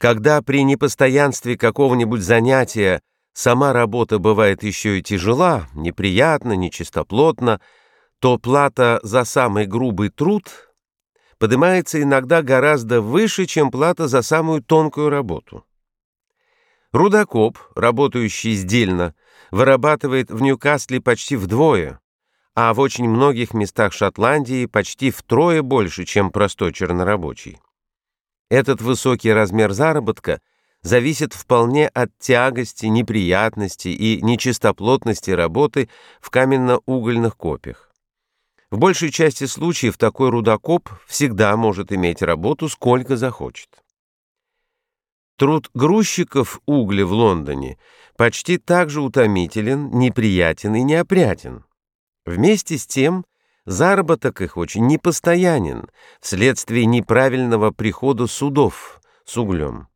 Когда при непостоянстве какого-нибудь занятия сама работа бывает еще и тяжела, неприятна, нечистоплотна, то плата за самый грубый труд поднимается иногда гораздо выше, чем плата за самую тонкую работу. Рудокоп, работающий сдельно, вырабатывает в Ньюкасле почти вдвое, а в очень многих местах Шотландии почти втрое больше, чем простой чернорабочий. Этот высокий размер заработка зависит вполне от тягости, неприятности и нечистоплотности работы в каменно-угольных копьях. В большей части случаев такой рудокоп всегда может иметь работу сколько захочет. Труд грузчиков угля в Лондоне почти так же утомителен, неприятен и неопрятен. Вместе с тем, заработок их очень непостоянен вследствие неправильного прихода судов с углем.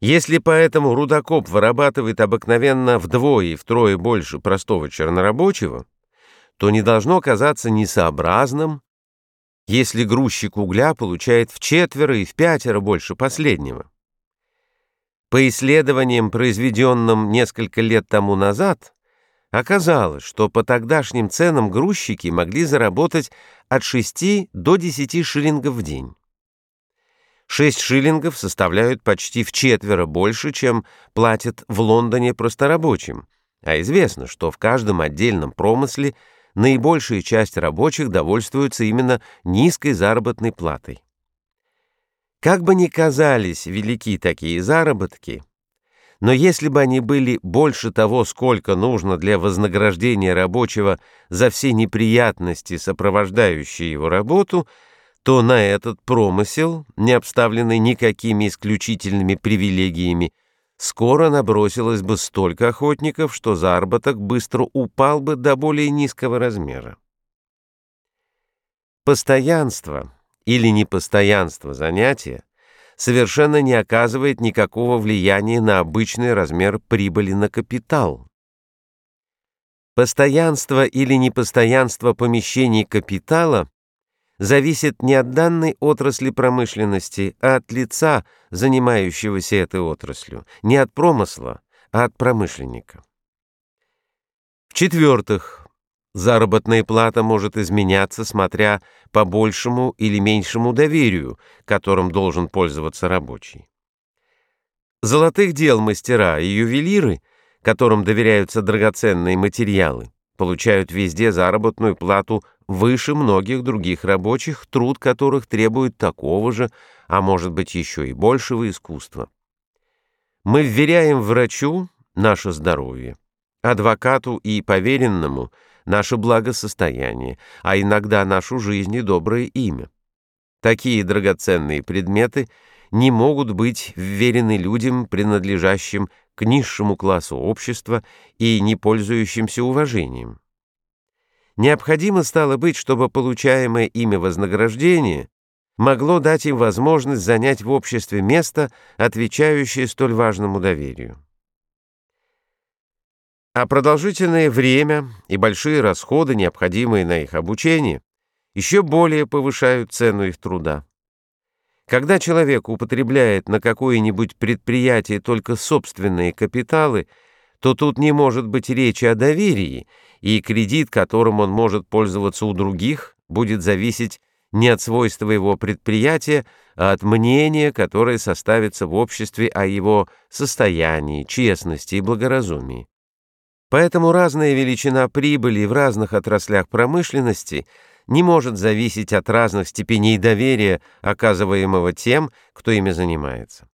Если поэтому рудокоп вырабатывает обыкновенно вдвое и втрое больше простого чернорабочего, то не должно казаться несообразным, если грузчик угля получает в четверо и в пятеро больше последнего. По исследованиям, произведенным несколько лет тому назад, оказалось, что по тогдашним ценам грузчики могли заработать от 6 до 10 шиллингов в день. 6 шиллингов составляют почти в четверо больше, чем платят в Лондоне просторабочим, а известно, что в каждом отдельном промысле наибольшая часть рабочих довольствуются именно низкой заработной платой. Как бы ни казались велики такие заработки, но если бы они были больше того, сколько нужно для вознаграждения рабочего за все неприятности, сопровождающие его работу, то на этот промысел, не обставленный никакими исключительными привилегиями, скоро набросилось бы столько охотников, что заработок быстро упал бы до более низкого размера. Постоянство или непостоянство занятия совершенно не оказывает никакого влияния на обычный размер прибыли на капитал. Постоянство или непостоянство помещений капитала зависит не от данной отрасли промышленности, а от лица, занимающегося этой отраслью, не от промысла, а от промышленника. В-четвертых, Заработная плата может изменяться, смотря по большему или меньшему доверию, которым должен пользоваться рабочий. Золотых дел мастера и ювелиры, которым доверяются драгоценные материалы, получают везде заработную плату выше многих других рабочих, труд которых требует такого же, а может быть еще и большего искусства. Мы вверяем врачу наше здоровье, адвокату и поверенному – наше благосостояние, а иногда нашу жизнь и доброе имя. Такие драгоценные предметы не могут быть вверены людям, принадлежащим к низшему классу общества и не пользующимся уважением. Необходимо стало быть, чтобы получаемое ими вознаграждение могло дать им возможность занять в обществе место, отвечающее столь важному доверию. А продолжительное время и большие расходы, необходимые на их обучение, еще более повышают цену их труда. Когда человек употребляет на какое-нибудь предприятие только собственные капиталы, то тут не может быть речи о доверии, и кредит, которым он может пользоваться у других, будет зависеть не от свойства его предприятия, а от мнения, которое составится в обществе о его состоянии, честности и благоразумии. Поэтому разная величина прибыли в разных отраслях промышленности не может зависеть от разных степеней доверия, оказываемого тем, кто ими занимается.